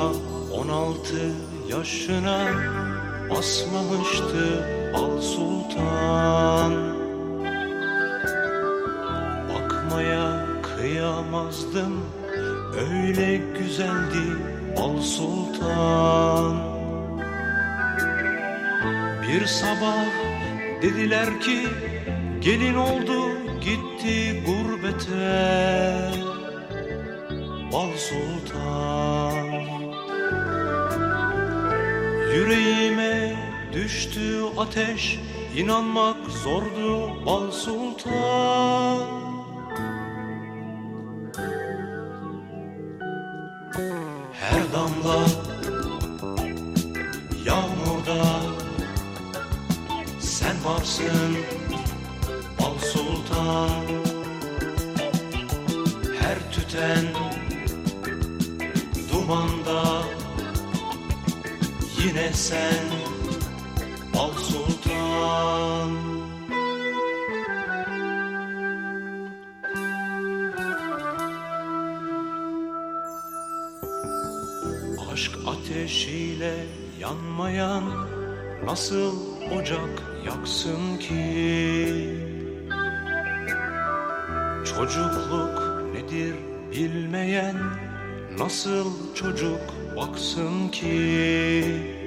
Daha on altı yaşına basmamıştı Al Sultan. Bakmaya kıyamazdım Öyle güzeldi Al Sultan. Bir sabah dediler ki Gelin oldu gitti gurbete. Bal Sultan Yüreğime düştü ateş inanmak zordu Bal Sultan. Her damla yağmurda sen varsın Bal Sultan. Her tüten dumanda Yine sen Bal Sultan. Aşk ateşiyle yanmayan Nasıl ocak yaksın ki? Çocukluk nedir bilmeyen Nasıl çocuk baksın ki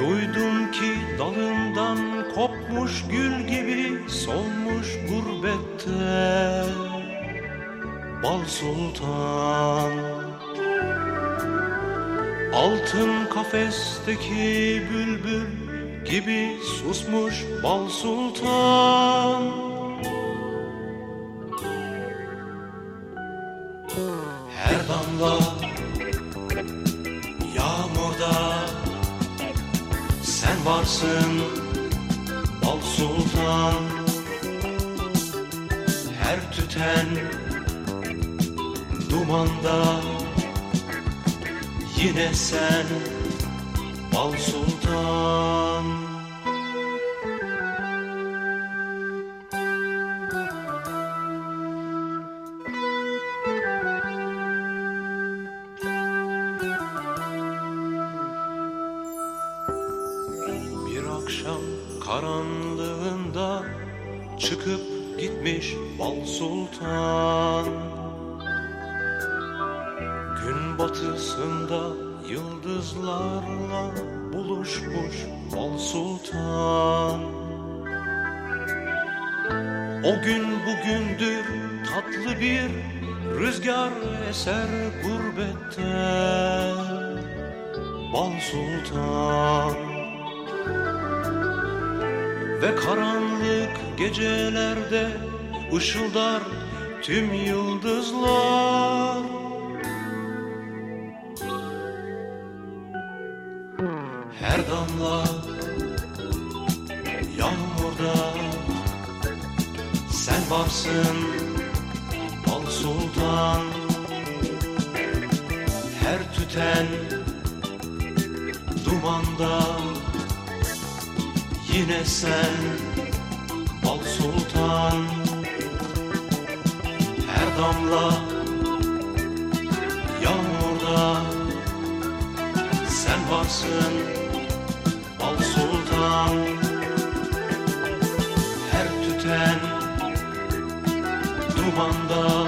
Duydum ki dalından kopmuş gül gibi Solmuş gurbette Bal Sultan. Altın kafesteki bülbül gibi susmuş Bal Sultan. Her damla sen varsın Bal Sultan. Her tüten dumanda. Yine sen Bal Sultan karanlığında çıkıp gitmiş Bal Sultan. Gün batısında yıldızlarla buluşmuş Bal Sultan. O gün bugündür tatlı bir rüzgar eser gurbette. Bal Sultan Ve karanlık gecelerde ışıldar tüm yıldızlar. Her damla yağmurda sen varsın Bal Sultan. Her tüten dumanda Yine sen Bal Sultan. Her damla yağmurda Sen varsın Bal Sultan. Her tüten dumanda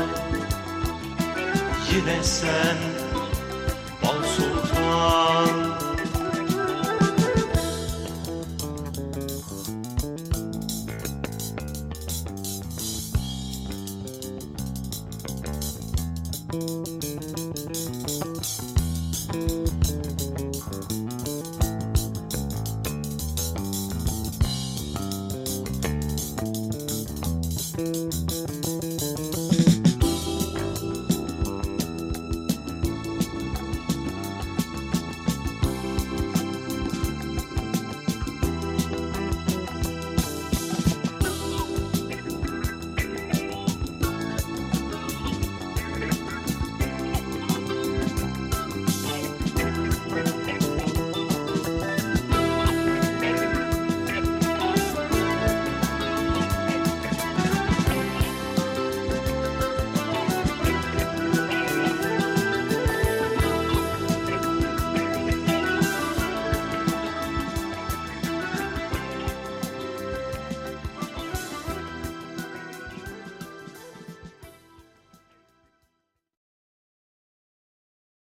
Yine sen Bal Sultan